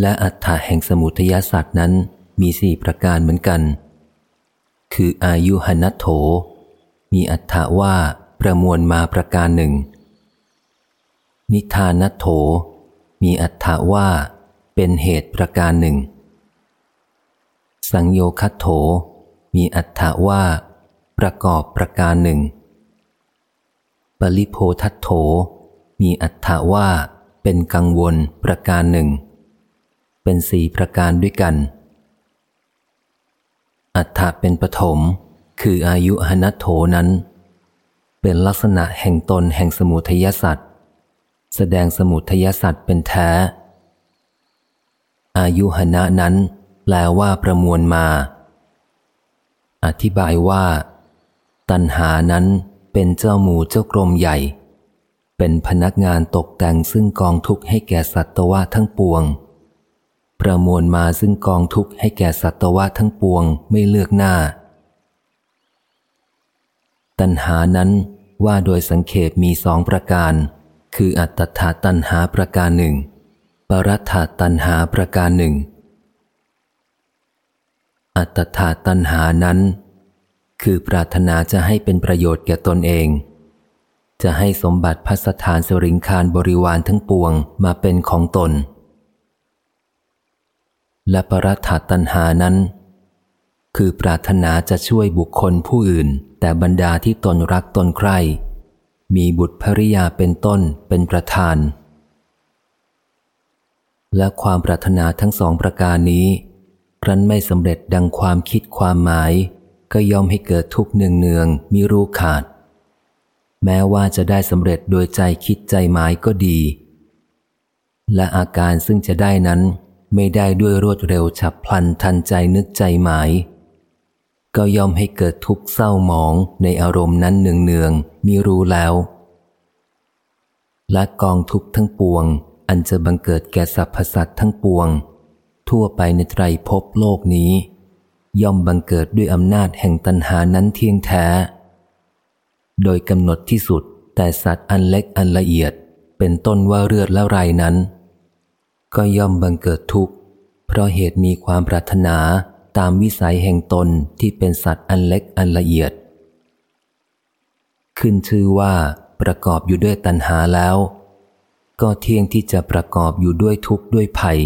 และอัฏฐะแห่งสมุทยาสตว์นั้นมีสี่ประการเหมือนกัน คืออายุหนัตโถ มีอัฏฐะว่าประมวลมาประการหนึ่ง นิทานัตโถ มีอัฏฐะว่าเป็นเหตุประการหนึ่ง สังโยคัตโถ มีอัฏฐะว่า ประกอบประการหนึ่ง ปริโพทัตโถ มีอัฏฐะว่าเป็นกังวลประการหนึ่ง เป็นสี่ประการด้วยกัน อัฏฐะเป็นปฐม คืออายุหนัตโถนั้น เป็นลักษณะแห่งตนแห่งสมุทยสัตว์แสดงสมุทยสัตว์เป็นแท้ อายุหณะนั้น แปลว่าประมวลมา อธิบายว่า ตัณหานั้นเป็นเจ้าหมูเจ้ากรมใหญ่ เป็นพนักงานตกแต่งซึ่งกองทุกข์ให้แก่สัตวะทั้งปวง ประมวลมาซึ่งกองทุกข์ให้แก่สัตวะทั้งปวงไม่เลือกหน้า ตัณหานั้นว่าโดยสังเขปมีสองประการ คืออัตถาตัณหาประการหนึ่ง ปรัตถาตัณหาประการหนึ่ง อัตถาตัณหานั้น คือปรารถนาจะให้เป็นประโยชน์แก่ตนเอง จะให้สมบัติพัสถานสริงคารบริวารทั้งปวงมาเป็นของตน และปรัตถาตัณหานั้น คือปรารถนาจะช่วยบุคคลผู้อื่น แต่บรรดาที่ตนรักตนใคร่มีบุตรภริยาเป็นต้นเป็นประธาน และความปรารถนาทั้งสองประการนี้ครั้นไม่สำเร็จดังความคิดความหมาย ก็ย่อมให้เกิดทุกข์เนืองเนืองมีรู้ขาด แม้ว่าจะได้สำเร็จโดยใจคิดใจหมายก็ดี และอาการซึ่งจะได้นั้น ไม่ได้ด้วยรวดเร็วฉับพลันทันใจนึกใจหมาย ก็ย่อมให้เกิดทุกข์เศร้าหมองในอารมณ์นั้นเนืองเนืองมีรู้แล้ว และกองทุกข์ทั้งปวง อันจะบังเกิดแก่สรรพสัตว์ทั้งปวง ทั่วไปในไตรภพโลกนี้ ย่อมบังเกิดด้วยอำนาจแห่งตัณหานั้นเที่ยงแท้ โดยกำหนดที่สุดแต่สัตว์อันเล็กอันละเอียด เป็นต้นว่าเลือดและไรนั้น ก็ย่อมบังเกิดทุกข์ เพราะเหตุมีความปรารถนาตามวิสัยแห่งตนที่เป็นสัตว์อันเล็กอันละเอียด ขึ้นชื่อว่าประกอบอยู่ด้วยตัณหาแล้ว ก็เที่ยงที่จะประกอบอยู่ด้วยทุกข์ด้วยภัย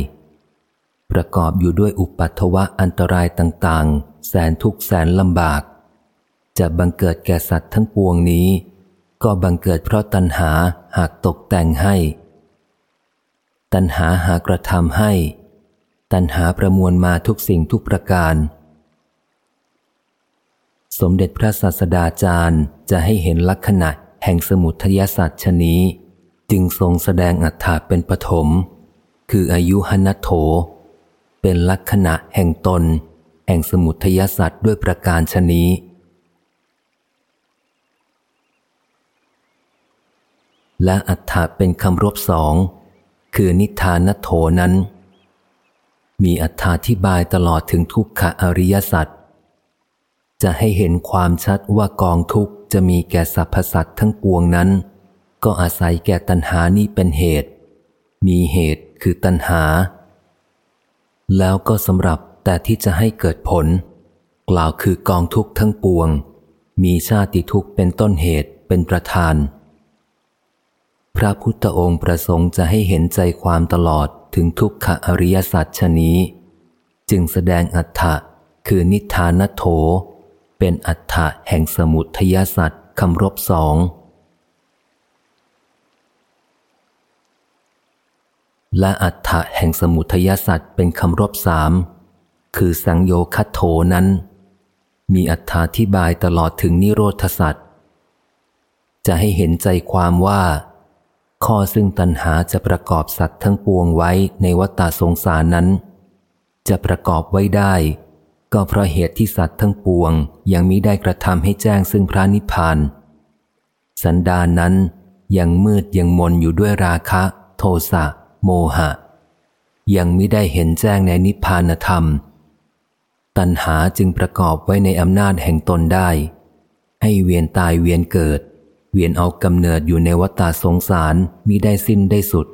ประกอบอยู่ด้วยอุปัตวะอันตรายต่างๆ แสนทุกข์แสนลำบาก จะบังเกิดแก่สัตว์ทั้งปวงนี้ ก็บังเกิดเพราะตัณหาหากตกแต่งให้ ตัณหาหากระทำให้ ตัณหาประมวลมาทุกสิ่งทุกประการ สมเด็จพระศาสดาจารย์จะให้เห็นลักษณะแห่งสมุทยสัตว์ชนี้ จึงทรงแสดงอัฏฐาเป็นปฐม คืออายุหนัตโถ เป็นลักษณะแห่งตน แห่งสมุทยสัตว์ด้วยประการชนี้และอัฏฐาเป็นคำรบสอง คือนิทานโถนั้น มีอัฏฐาที่บายตลอดถึงทุกขอริยสัตว์จะให้เห็นความชัดว่ากองทุกข์จะมีแก่สรรพสัตว์ทั้งปวงนั้น ก็อาศัยแก่ตัณหานี้เป็นเหตุ มีเหตุคือตัณหา แล้วก็สำหรับแต่ที่จะให้เกิดผล กล่าวคือกองทุกข์ทั้งปวง มีชาติทุกข์เป็นต้นเหตุเป็นประธาน พระพุทธองค์ประสงค์จะให้เห็นใจความตลอดถึงทุกขอริยสัจชนี้ จึงแสดงอัฏฐะคือนิทานโถ เป็นอัฏฐะแห่งสมุทยสัตว์คำรบสอง และอัฏฐะแห่งสมุทยสัตว์เป็นคำรบสาม คือสังโยคัตโถนั้น มีอัฏฐาที่บายตลอดถึงนิโรธสัตว์จะให้เห็นใจความว่า ข้อซึ่งตัณหาจะประกอบสัตว์ทั้งปวงไว้ในวัฏสงสารนั้น จะประกอบไว้ได้ ก็เพราะเหตุที่สัตว์ทั้งปวงยังมิได้กระทำให้แจ้งซึ่งพระนิพพาน สันดานนั้นยังมืดยังมนอยู่ด้วยราคะ โทสะ โมหะ ยังมิได้เห็นแจ้งในนิพพานธรรม ตัณหาจึงประกอบไว้ในอำนาจแห่งตนได้ ให้เวียนตายเวียนเกิด เวียนเอากำเนิดอยู่ในวัฏสงสารมิได้สิ้นได้สุด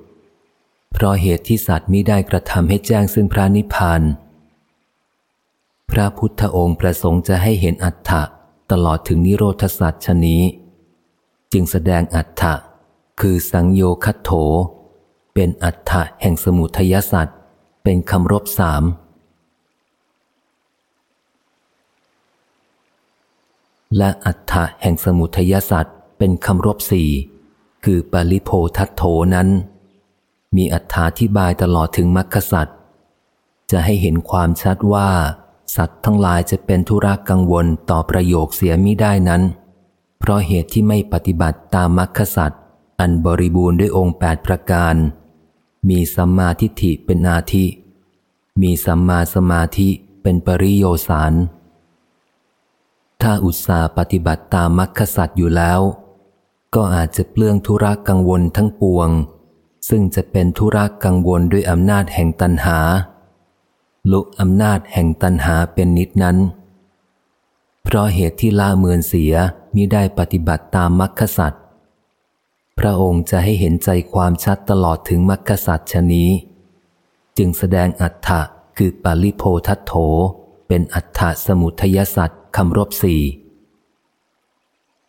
เพราะเหตุที่สัตว์มิได้กระทำให้แจ้งซึ่งพระนิพพาน พระพุทธองค์ประสงค์จะให้เห็นอัฏฐะตลอดถึงนิโรธสัตว์ชนี้ จึงแสดงอัฏฐะคือสังโยคัตโถ เป็นอัฏฐะแห่งสมุทัยสัตว์เป็นคำรบสามและอัฏฐะแห่งสมุทัยสัตว์ เป็นคำรบสี่ คือปริโพทัตโถนั้น มีอัฏฐาธิบายตลอดถึงมรรคสัตว์จะให้เห็นความชัดว่า สัตว์ทั้งหลายจะเป็นธุระกังวลต่อประโยคเสียมิได้นั้น เพราะเหตุที่ไม่ปฏิบัติตามมรรคสัตว์อันบริบูรณ์ด้วยองค์แปดประการ มีสัมมาทิฏฐิเป็นอาทิ มีสัมมาสมาธิเป็นปริโยสารถ้าอุตสาปฏิบัติตามมรรคสัตว์อยู่แล้ว ก็อาจจะเปลื้องธุระกังวลทั้งปวง ซึ่งจะเป็นธุระกังวลด้วยอำนาจแห่งตันหา ลุกอำนาจแห่งตันหาเป็นนิดนั้น เพราะเหตุที่ละเมือนเสียมิได้ปฏิบัติตามมรรคสัตว์พระองค์จะให้เห็นใจความชัดตลอดถึงมรรคสัตว์ชนี้ จึงแสดงอัฏฐะคือปาลิโพทัตโถ เป็นอัฏฐะสมุทยสัตว์คำรบสี่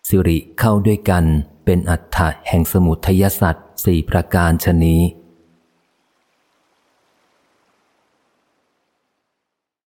สิริเข้าด้วยกัน เป็นอัฏฐะแห่งสมุทยสัตว์สี่ประการชนี้